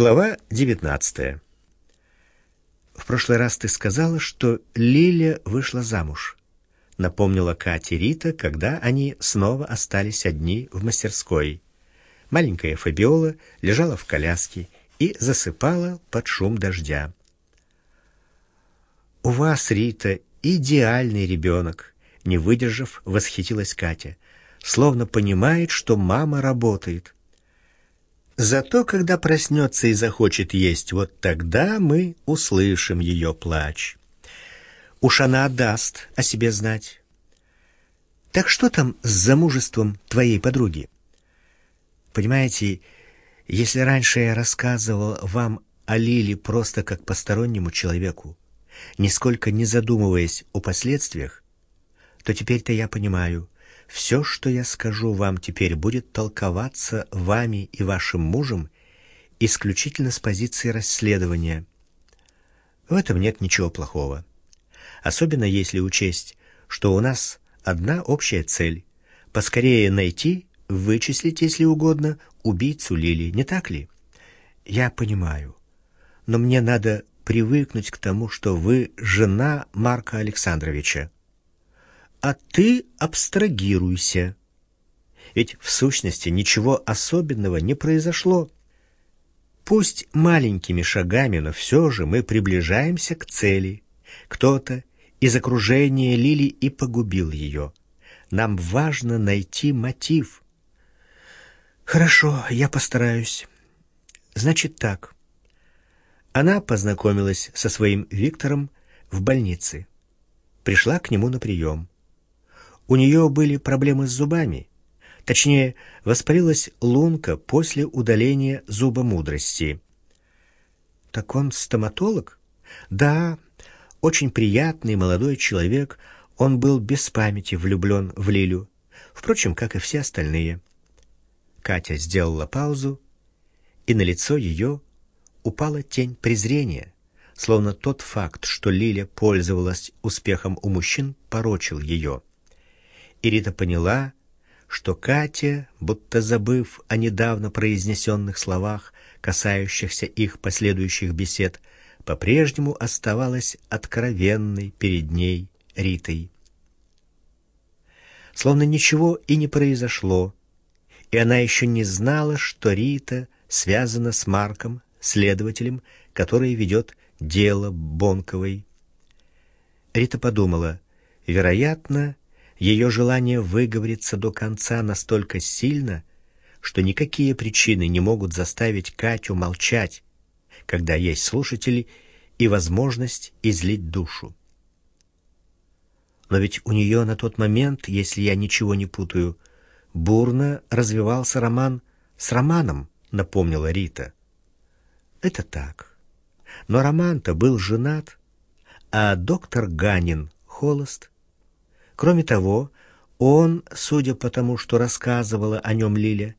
Глава 19. В прошлый раз ты сказала, что Лиля вышла замуж. Напомнила Кате Рита, когда они снова остались одни в мастерской. Маленькая Фабиола лежала в коляске и засыпала под шум дождя. У вас, Рита, идеальный ребенок, не выдержав, восхитилась Катя, словно понимает, что мама работает. Зато, когда проснется и захочет есть, вот тогда мы услышим ее плач. Уж она даст о себе знать. Так что там с замужеством твоей подруги? Понимаете, если раньше я рассказывал вам о Лиле просто как постороннему человеку, нисколько не задумываясь о последствиях, то теперь-то я понимаю, все, что я скажу вам теперь, будет толковаться вами и вашим мужем исключительно с позиции расследования. В этом нет ничего плохого. Особенно если учесть, что у нас одна общая цель — поскорее найти, вычислить, если угодно, убийцу Лили, не так ли? Я понимаю. Но мне надо привыкнуть к тому, что вы жена Марка Александровича а ты абстрагируйся. Ведь в сущности ничего особенного не произошло. Пусть маленькими шагами, но все же мы приближаемся к цели. Кто-то из окружения Лили и погубил ее. Нам важно найти мотив. Хорошо, я постараюсь. Значит так. Она познакомилась со своим Виктором в больнице. Пришла к нему на прием. У нее были проблемы с зубами. Точнее, воспалилась лунка после удаления зуба мудрости. Так он стоматолог? Да, очень приятный молодой человек. Он был без памяти влюблен в Лилю. Впрочем, как и все остальные. Катя сделала паузу, и на лицо ее упала тень презрения, словно тот факт, что Лиля пользовалась успехом у мужчин, порочил ее. И Рита поняла, что Катя, будто забыв о недавно произнесенных словах, касающихся их последующих бесед, по-прежнему оставалась откровенной перед ней Ритой. Словно ничего и не произошло, и она еще не знала, что Рита связана с Марком, следователем, который ведет дело Бонковой. Рита подумала, вероятно, ее желание выговориться до конца настолько сильно, что никакие причины не могут заставить Катю молчать, когда есть слушатели и возможность излить душу. Но ведь у нее на тот момент, если я ничего не путаю, бурно развивался роман с Романом, напомнила Рита. Это так. Но Роман-то был женат, а доктор Ганин холост. Кроме того, он, судя по тому, что рассказывала о нем Лиля,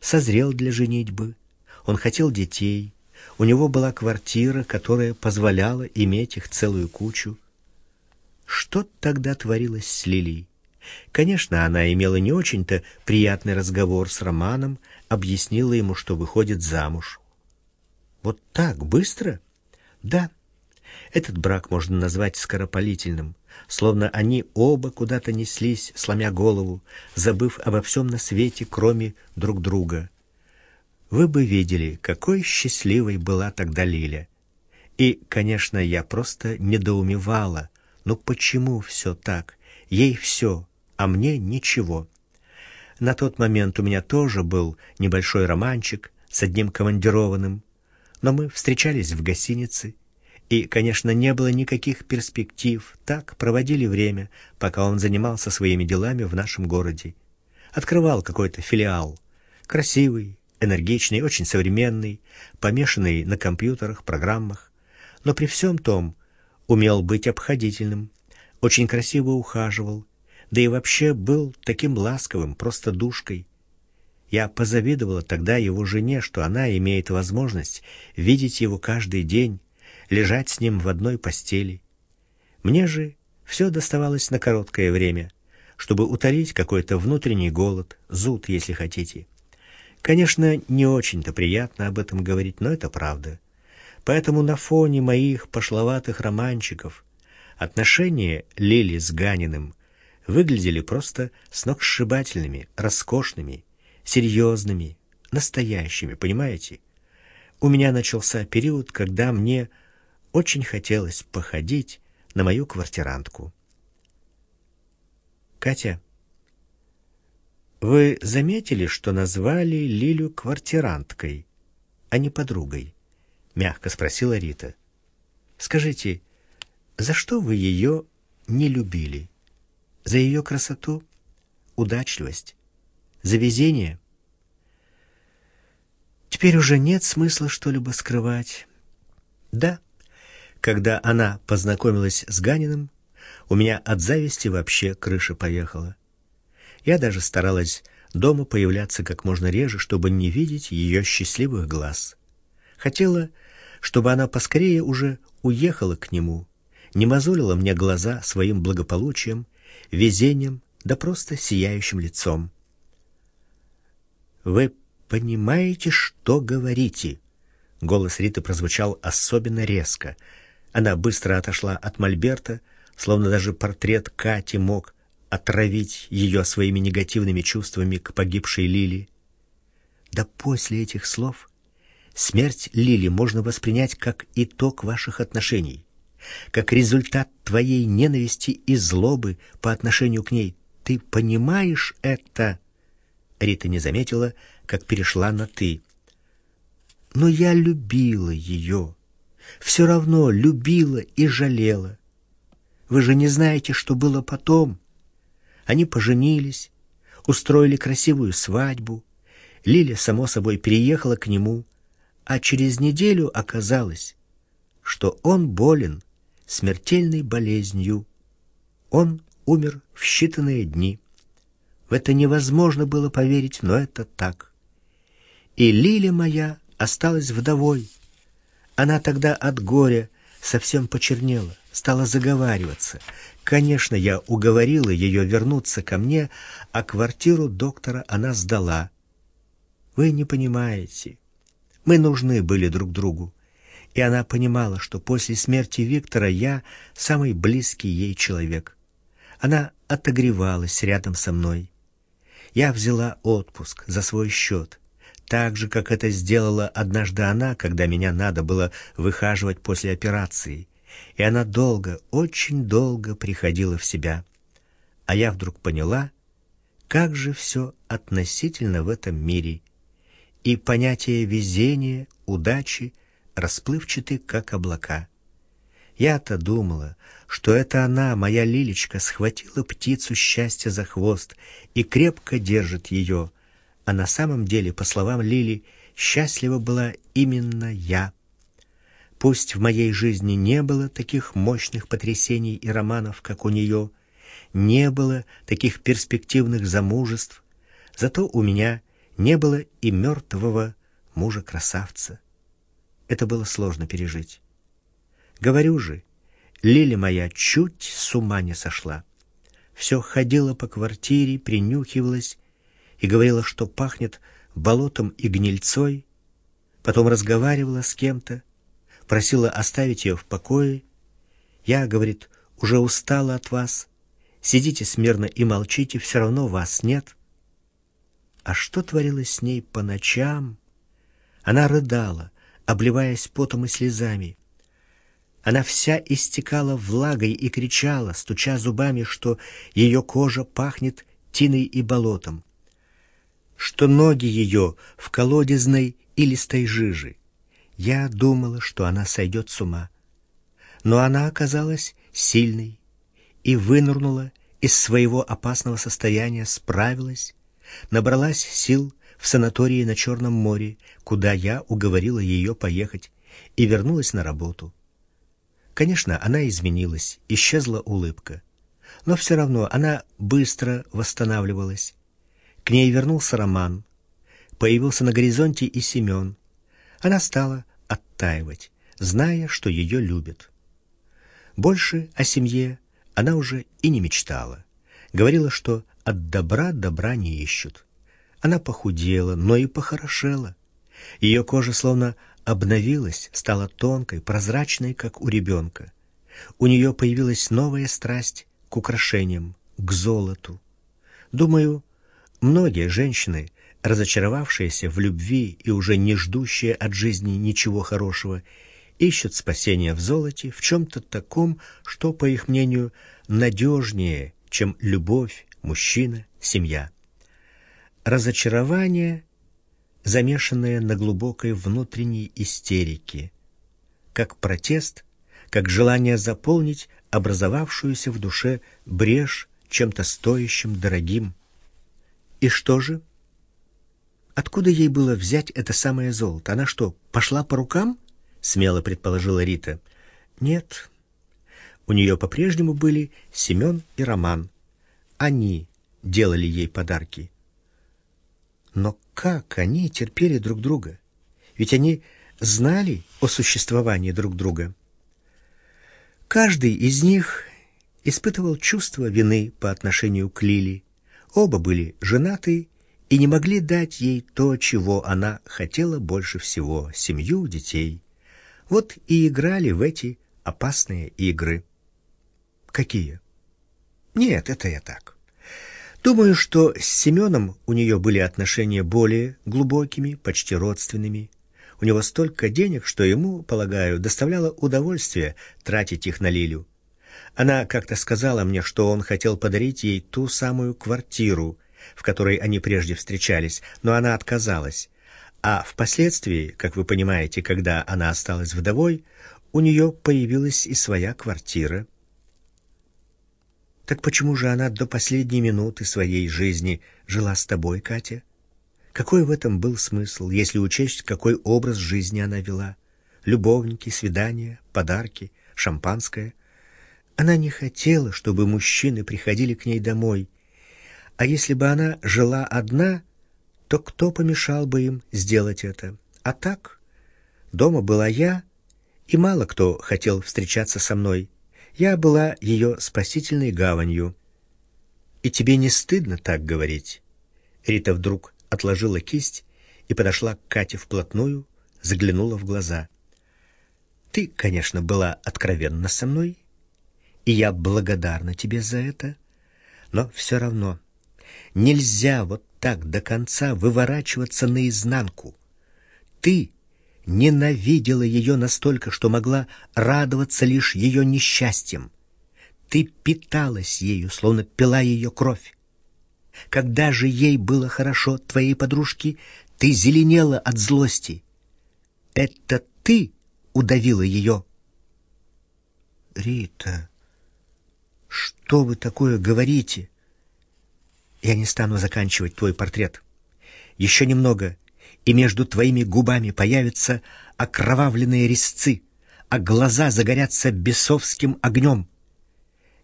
созрел для женитьбы. Он хотел детей. У него была квартира, которая позволяла иметь их целую кучу. Что тогда творилось с Лилией? Конечно, она имела не очень-то приятный разговор с Романом, объяснила ему, что выходит замуж. Вот так, быстро? Да. Этот брак можно назвать скоропалительным словно они оба куда-то неслись, сломя голову, забыв обо всем на свете, кроме друг друга. Вы бы видели, какой счастливой была тогда Лиля. И, конечно, я просто недоумевала. Ну почему все так? Ей все, а мне ничего. На тот момент у меня тоже был небольшой романчик с одним командированным, но мы встречались в гостинице, и, конечно, не было никаких перспектив. Так проводили время, пока он занимался своими делами в нашем городе. Открывал какой-то филиал. Красивый, энергичный, очень современный, помешанный на компьютерах, программах. Но при всем том умел быть обходительным, очень красиво ухаживал, да и вообще был таким ласковым, просто душкой. Я позавидовала тогда его жене, что она имеет возможность видеть его каждый день, лежать с ним в одной постели. Мне же все доставалось на короткое время, чтобы утолить какой-то внутренний голод, зуд, если хотите. Конечно, не очень-то приятно об этом говорить, но это правда. Поэтому на фоне моих пошловатых романчиков отношения Лили с Ганиным выглядели просто сногсшибательными, роскошными, серьезными, настоящими, понимаете? У меня начался период, когда мне очень хотелось походить на мою квартирантку. Катя, вы заметили, что назвали Лилю квартиранткой, а не подругой? Мягко спросила Рита. Скажите, за что вы ее не любили? За ее красоту, удачливость, за везение? Теперь уже нет смысла что-либо скрывать. Да, когда она познакомилась с Ганиным, у меня от зависти вообще крыша поехала. Я даже старалась дома появляться как можно реже, чтобы не видеть ее счастливых глаз. Хотела, чтобы она поскорее уже уехала к нему, не мозолила мне глаза своим благополучием, везением, да просто сияющим лицом. Вы понимаете, что говорите? Голос Риты прозвучал особенно резко. Она быстро отошла от мольберта, словно даже портрет Кати мог отравить ее своими негативными чувствами к погибшей Лили. Да после этих слов смерть Лили можно воспринять как итог ваших отношений, как результат твоей ненависти и злобы по отношению к ней. Ты понимаешь это? Рита не заметила, как перешла на ты. Но я любила ее. Все равно любила и жалела. Вы же не знаете, что было потом. Они поженились, устроили красивую свадьбу. Лиля, само собой, переехала к нему, а через неделю оказалось, что он болен смертельной болезнью. Он умер в считанные дни. В это невозможно было поверить, но это так. И Лиля моя осталась вдовой. Она тогда от горя совсем почернела, стала заговариваться. Конечно, я уговорила ее вернуться ко мне, а квартиру доктора она сдала. Вы не понимаете. Мы нужны были друг другу. И она понимала, что после смерти Виктора я самый близкий ей человек. Она отогревалась рядом со мной. Я взяла отпуск за свой счет так же, как это сделала однажды она, когда меня надо было выхаживать после операции. И она долго, очень долго приходила в себя. А я вдруг поняла, как же все относительно в этом мире. И понятие везения, удачи расплывчаты, как облака. Я-то думала, что это она, моя Лилечка, схватила птицу счастья за хвост и крепко держит ее, а на самом деле, по словам Лили, счастлива была именно я. Пусть в моей жизни не было таких мощных потрясений и романов, как у нее, не было таких перспективных замужеств, зато у меня не было и мертвого мужа-красавца. Это было сложно пережить. Говорю же, Лили моя чуть с ума не сошла. Все ходила по квартире, принюхивалась и говорила, что пахнет болотом и гнильцой, потом разговаривала с кем-то, просила оставить ее в покое. Я, говорит, уже устала от вас, сидите смирно и молчите, все равно вас нет. А что творилось с ней по ночам? Она рыдала, обливаясь потом и слезами. Она вся истекала влагой и кричала, стуча зубами, что ее кожа пахнет тиной и болотом что ноги ее в колодезной и листой жижи. Я думала, что она сойдет с ума. Но она оказалась сильной и вынырнула из своего опасного состояния, справилась, набралась сил в санатории на Черном море, куда я уговорила ее поехать, и вернулась на работу. Конечно, она изменилась, исчезла улыбка. Но все равно она быстро восстанавливалась, к ней вернулся Роман. Появился на горизонте и Семен. Она стала оттаивать, зная, что ее любят. Больше о семье она уже и не мечтала. Говорила, что от добра добра не ищут. Она похудела, но и похорошела. Ее кожа словно обновилась, стала тонкой, прозрачной, как у ребенка. У нее появилась новая страсть к украшениям, к золоту. Думаю, многие женщины, разочаровавшиеся в любви и уже не ждущие от жизни ничего хорошего, ищут спасения в золоте, в чем-то таком, что, по их мнению, надежнее, чем любовь, мужчина, семья. Разочарование, замешанное на глубокой внутренней истерике, как протест, как желание заполнить образовавшуюся в душе брешь чем-то стоящим, дорогим. И что же? Откуда ей было взять это самое золото? Она что, пошла по рукам? Смело предположила Рита. Нет. У нее по-прежнему были Семен и Роман. Они делали ей подарки. Но как они терпели друг друга? Ведь они знали о существовании друг друга. Каждый из них испытывал чувство вины по отношению к Лили. Оба были женаты и не могли дать ей то, чего она хотела больше всего — семью, детей. Вот и играли в эти опасные игры. Какие? Нет, это я так. Думаю, что с Семеном у нее были отношения более глубокими, почти родственными. У него столько денег, что ему, полагаю, доставляло удовольствие тратить их на Лилю. Она как-то сказала мне, что он хотел подарить ей ту самую квартиру, в которой они прежде встречались, но она отказалась. А впоследствии, как вы понимаете, когда она осталась вдовой, у нее появилась и своя квартира. Так почему же она до последней минуты своей жизни жила с тобой, Катя? Какой в этом был смысл, если учесть, какой образ жизни она вела? Любовники, свидания, подарки, шампанское — она не хотела, чтобы мужчины приходили к ней домой. А если бы она жила одна, то кто помешал бы им сделать это? А так, дома была я, и мало кто хотел встречаться со мной. Я была ее спасительной гаванью. И тебе не стыдно так говорить? Рита вдруг отложила кисть и подошла к Кате вплотную, заглянула в глаза. Ты, конечно, была откровенна со мной, и я благодарна тебе за это, но все равно нельзя вот так до конца выворачиваться наизнанку. Ты ненавидела ее настолько, что могла радоваться лишь ее несчастьем. Ты питалась ею, словно пила ее кровь. Когда же ей было хорошо, твоей подружке, ты зеленела от злости. Это ты удавила ее. Рита... Что вы такое говорите? Я не стану заканчивать твой портрет. Еще немного, и между твоими губами появятся окровавленные резцы, а глаза загорятся бесовским огнем.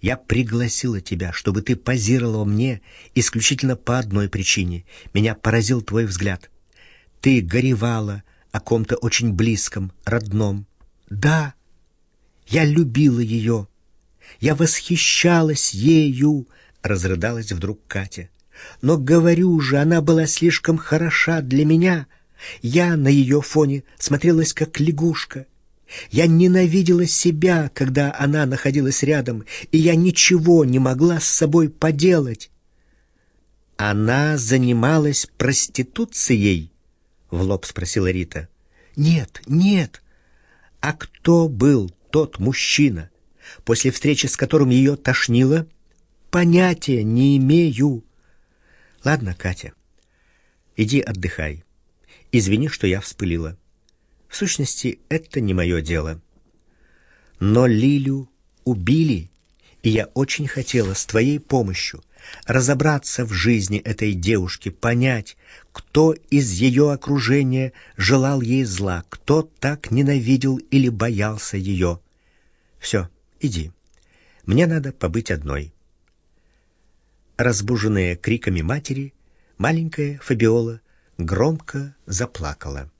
Я пригласила тебя, чтобы ты позировала мне исключительно по одной причине. Меня поразил твой взгляд. Ты горевала о ком-то очень близком, родном. Да, я любила ее, я восхищалась ею, разрыдалась вдруг Катя. Но говорю же, она была слишком хороша для меня. Я на ее фоне смотрелась как лягушка. Я ненавидела себя, когда она находилась рядом, и я ничего не могла с собой поделать. Она занималась проституцией? В лоб спросила Рита. Нет, нет. А кто был тот мужчина? После встречи с которым ее тошнило, понятия не имею. Ладно, Катя, иди отдыхай. Извини, что я вспылила. В сущности, это не мое дело. Но Лилю убили, и я очень хотела с твоей помощью разобраться в жизни этой девушки, понять, кто из ее окружения желал ей зла, кто так ненавидел или боялся ее. Все. Иди. Мне надо побыть одной. Разбуженная криками матери, маленькая Фабиола громко заплакала.